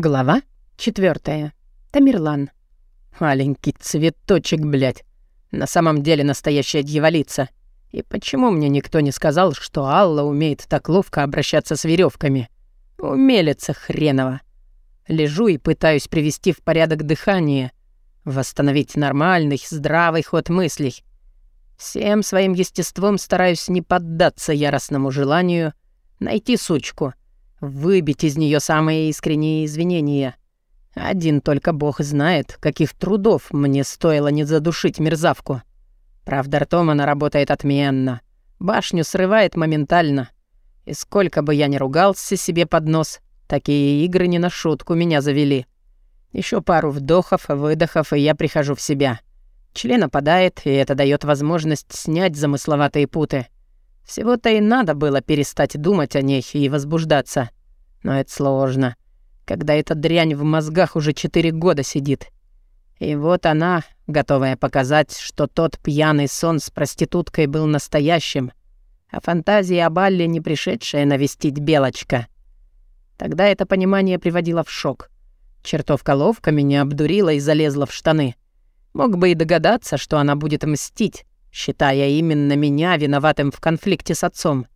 Глава четвертая. Тамерлан. Маленький цветочек, блядь. На самом деле настоящая дьяволица. И почему мне никто не сказал, что Алла умеет так ловко обращаться с веревками? Умелица хренова. Лежу и пытаюсь привести в порядок дыхание, восстановить нормальный, здравый ход мыслей. Всем своим естеством стараюсь не поддаться яростному желанию найти сучку — выбить из нее самые искренние извинения. Один только бог знает, каких трудов мне стоило не задушить мерзавку. Правда, ртом она работает отменно. Башню срывает моментально. И сколько бы я ни ругался себе под нос, такие игры не на шутку меня завели. Еще пару вдохов, выдохов, и я прихожу в себя. Член опадает, и это дает возможность снять замысловатые путы. Всего-то и надо было перестать думать о ней и возбуждаться. Но это сложно, когда эта дрянь в мозгах уже четыре года сидит. И вот она, готовая показать, что тот пьяный сон с проституткой был настоящим, а фантазия об Алле не пришедшая навестить Белочка. Тогда это понимание приводило в шок. Чертовка ловко меня обдурила и залезла в штаны. Мог бы и догадаться, что она будет мстить, считая именно меня виноватым в конфликте с отцом.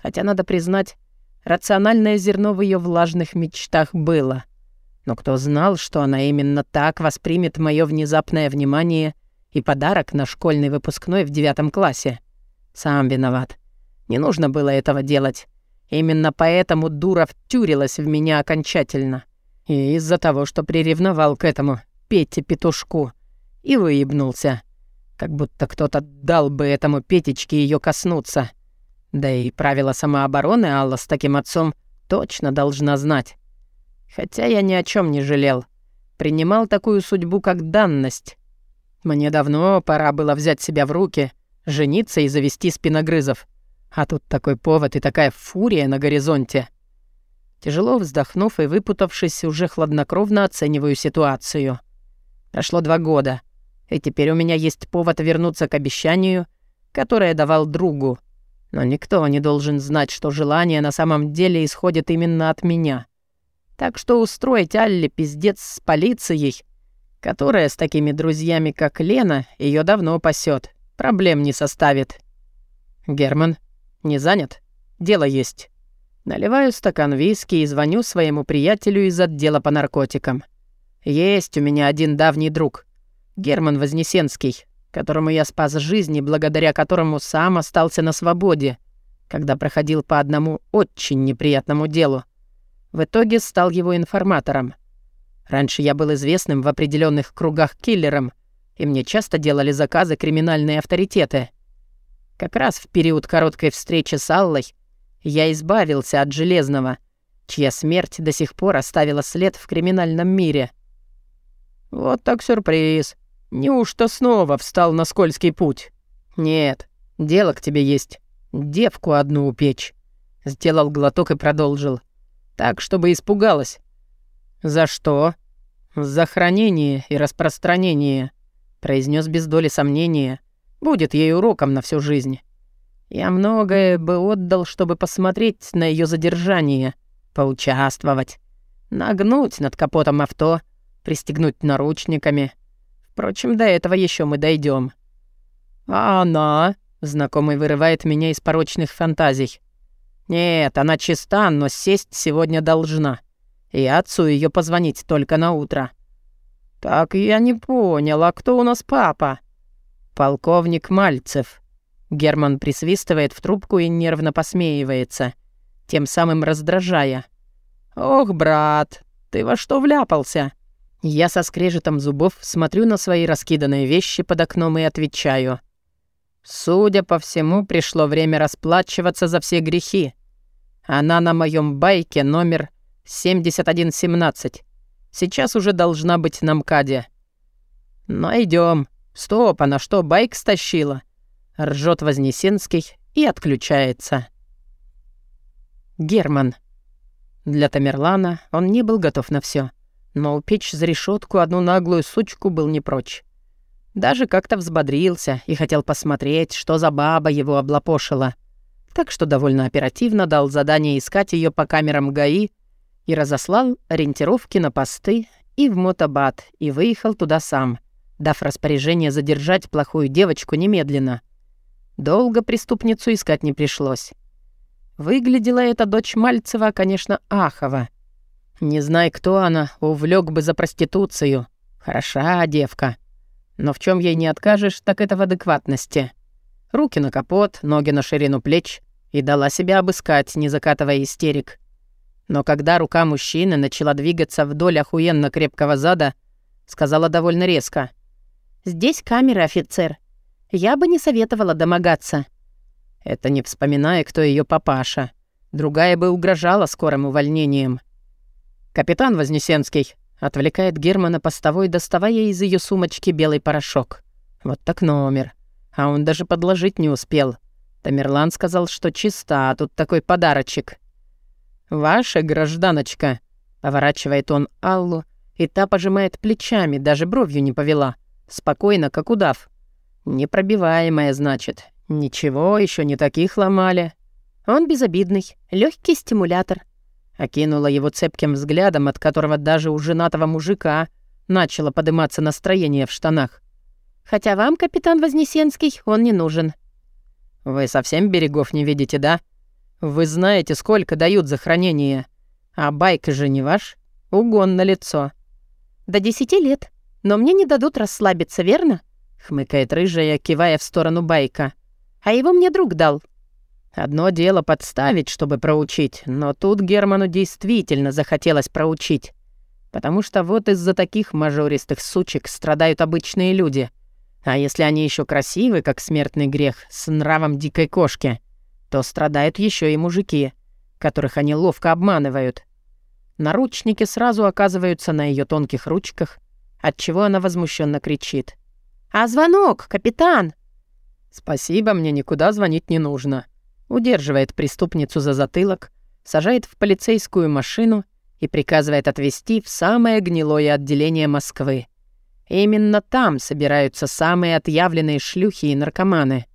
Хотя, надо признать, рациональное зерно в ее влажных мечтах было. Но кто знал, что она именно так воспримет мое внезапное внимание и подарок на школьный выпускной в девятом классе? Сам виноват. Не нужно было этого делать. Именно поэтому дура втюрилась в меня окончательно. И из-за того, что приревновал к этому Пете Петушку и выебнулся. Как будто кто-то дал бы этому Петечке ее коснуться. Да и правила самообороны Алла с таким отцом точно должна знать. Хотя я ни о чем не жалел. Принимал такую судьбу как данность. Мне давно пора было взять себя в руки, жениться и завести спиногрызов. А тут такой повод и такая фурия на горизонте. Тяжело вздохнув и выпутавшись, уже хладнокровно оцениваю ситуацию. Прошло два года, и теперь у меня есть повод вернуться к обещанию, которое давал другу. Но никто не должен знать, что желание на самом деле исходит именно от меня. Так что устроить Алле пиздец с полицией, которая с такими друзьями, как Лена, ее давно пасет, проблем не составит. Герман, не занят? Дело есть. Наливаю стакан виски и звоню своему приятелю из отдела по наркотикам. Есть у меня один давний друг. Герман Вознесенский, которому я спас жизнь и благодаря которому сам остался на свободе, когда проходил по одному очень неприятному делу. В итоге стал его информатором. Раньше я был известным в определенных кругах киллером, и мне часто делали заказы криминальные авторитеты. Как раз в период короткой встречи с Аллой я избавился от Железного, чья смерть до сих пор оставила след в криминальном мире. Вот так сюрприз. Неужто снова встал на скользкий путь? Нет, дело к тебе есть. Девку одну упечь. Сделал глоток и продолжил. Так, чтобы испугалась. За что? За хранение и распространение, произнес без доли сомнения. Будет ей уроком на всю жизнь. Я многое бы отдал, чтобы посмотреть на ее задержание, поучаствовать, нагнуть над капотом авто, пристегнуть наручниками. Впрочем, до этого еще мы дойдем. А она? Знакомый вырывает меня из порочных фантазий. Нет, она чиста, но сесть сегодня должна. И отцу ее позвонить только на утро. Так я не понял, а кто у нас папа? Полковник Мальцев. Герман присвистывает в трубку и нервно посмеивается, тем самым раздражая. «Ох, брат, ты во что вляпался?» Я со скрежетом зубов смотрю на свои раскиданные вещи под окном и отвечаю. Судя по всему, пришло время расплачиваться за все грехи. Она на моем байке номер 7117. Сейчас уже должна быть на МКАДе. Найдем. Стоп, она что, байк стащила? Ржет Вознесенский и отключается. Герман. Для Тамерлана он не был готов на все, но упечь за решетку одну наглую сучку был не прочь. Даже как-то взбодрился и хотел посмотреть, что за баба его облапошила. Так что довольно оперативно дал задание искать ее по камерам ГАИ и разослал ориентировки на посты и в Мотобат, и выехал туда сам, дав распоряжение задержать плохую девочку немедленно. Долго преступницу искать не пришлось. Выглядела эта дочь Мальцева, конечно, ахово. Не зная, кто она, увлек бы за проституцию. Хороша девка. Но в чем ей не откажешь, так это в адекватности. Руки на капот, ноги на ширину плеч и дала себя обыскать, не закатывая истерик. Но когда рука мужчины начала двигаться вдоль охуенно крепкого зада, сказала довольно резко. «Здесь камера, офицер. Я бы не советовала домогаться». Это не вспоминая, кто ее папаша. Другая бы угрожала скорым увольнением. «Капитан Вознесенский», — отвлекает Германа постовой, доставая из ее сумочки белый порошок. «Вот так номер. А он даже подложить не успел. Тамерлан сказал, что чиста, а тут такой подарочек». «Ваша гражданочка», — поворачивает он Аллу, и та пожимает плечами, даже бровью не повела. Спокойно, как удав. Непробиваемая, значит. Ничего, еще не таких ломали. Он безобидный, легкий стимулятор. Окинула его цепким взглядом, от которого даже у женатого мужика начало подниматься настроение в штанах. Хотя вам, капитан Вознесенский, он не нужен. Вы совсем берегов не видите, да? Вы знаете, сколько дают за хранение. А байк же не ваш. Угон на лицо. До десяти лет. Но мне не дадут расслабиться, верно? Хмыкает рыжая, кивая в сторону байка. А его мне друг дал. Одно дело подставить, чтобы проучить, но тут Герману действительно захотелось проучить. Потому что вот из-за таких мажористых сучек страдают обычные люди. А если они еще красивы, как смертный грех, с нравом дикой кошки — то страдают еще и мужики, которых они ловко обманывают. Наручники сразу оказываются на ее тонких ручках, отчего она возмущенно кричит. «А звонок, капитан!» «Спасибо, мне никуда звонить не нужно», удерживает преступницу за затылок, сажает в полицейскую машину и приказывает отвезти в самое гнилое отделение Москвы. именно там собираются самые отъявленные шлюхи и наркоманы.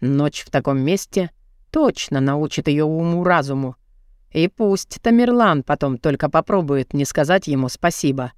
Ночь в таком месте точно научит ее уму-разуму. И пусть Тамерлан потом только попробует не сказать ему спасибо.